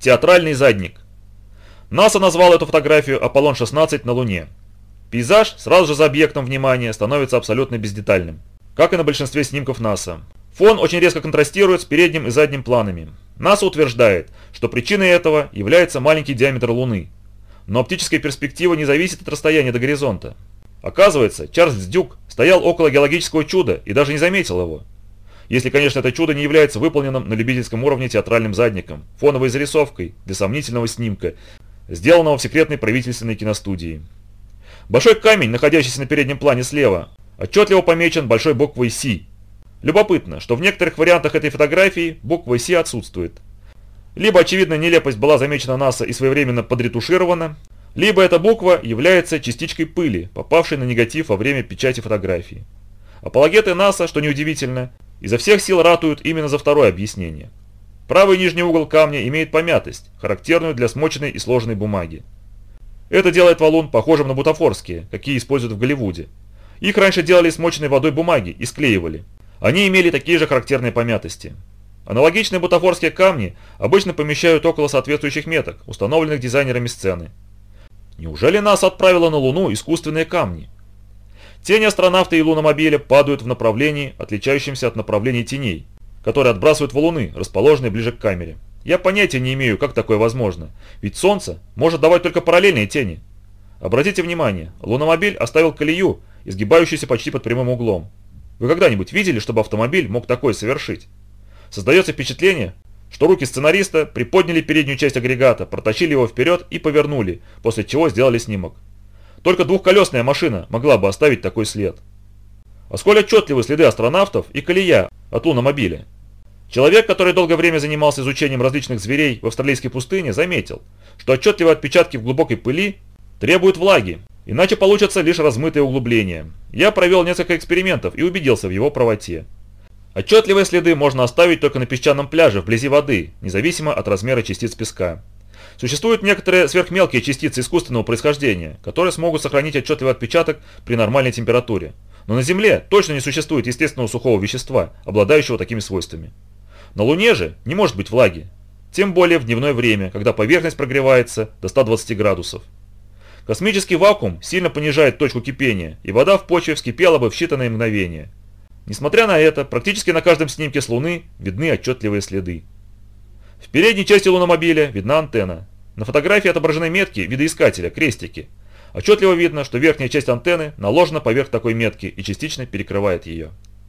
Театральный задник. НАСА назвал эту фотографию «Аполлон-16 на Луне». Пейзаж сразу же за объектом внимания становится абсолютно бездетальным, как и на большинстве снимков НАСА. Фон очень резко контрастирует с передним и задним планами. НАСА утверждает, что причиной этого является маленький диаметр Луны. Но оптическая перспектива не зависит от расстояния до горизонта. Оказывается, Чарльз Дюк стоял около геологического чуда и даже не заметил его. Если, конечно, это чудо не является выполненным на любительском уровне театральным задником, фоновой зарисовкой для сомнительного снимка, сделанного в секретной правительственной киностудии. Большой камень, находящийся на переднем плане слева, отчетливо помечен большой буквой «С». Любопытно, что в некоторых вариантах этой фотографии буква «С» отсутствует. Либо очевидная нелепость была замечена НАСА и своевременно подретуширована, либо эта буква является частичкой пыли, попавшей на негатив во время печати фотографии. Апологеты НАСА, что неудивительно, изо всех сил ратуют именно за второе объяснение. Правый нижний угол камня имеет помятость, характерную для смоченной и сложенной бумаги. Это делает валун похожим на бутафорские, какие используют в Голливуде. Их раньше делали смоченной водой бумаги и склеивали. Они имели такие же характерные помятости. Аналогичные бутафорские камни обычно помещают около соответствующих меток, установленных дизайнерами сцены. Неужели нас отправило на Луну искусственные камни? Тени астронавта и луномобиля падают в направлении, отличающемся от направлений теней, которые отбрасывают валуны, расположенные ближе к камере. Я понятия не имею, как такое возможно, ведь Солнце может давать только параллельные тени. Обратите внимание, луномобиль оставил колею, изгибающуюся почти под прямым углом. Вы когда-нибудь видели, чтобы автомобиль мог такое совершить? Создается впечатление, что руки сценариста приподняли переднюю часть агрегата, протащили его вперед и повернули, после чего сделали снимок. Только двухколесная машина могла бы оставить такой след. А сколь отчетливы следы астронавтов и колея от луномобиля. Человек, который долгое время занимался изучением различных зверей в австралийской пустыне, заметил, что отчетливые отпечатки в глубокой пыли требуют влаги, иначе получатся лишь размытые углубления. Я провел несколько экспериментов и убедился в его правоте. Отчетливые следы можно оставить только на песчаном пляже вблизи воды, независимо от размера частиц песка. Существуют некоторые сверхмелкие частицы искусственного происхождения, которые смогут сохранить отчетливый отпечаток при нормальной температуре. Но на Земле точно не существует естественного сухого вещества, обладающего такими свойствами. На Луне же не может быть влаги, тем более в дневное время, когда поверхность прогревается до 120 градусов. Космический вакуум сильно понижает точку кипения, и вода в почве вскипела бы в считанные мгновения. Несмотря на это, практически на каждом снимке с Луны видны отчетливые следы. В передней части луномобиля видна антенна. На фотографии отображены метки видоискателя, крестики. Отчетливо видно, что верхняя часть антенны наложена поверх такой метки и частично перекрывает ее.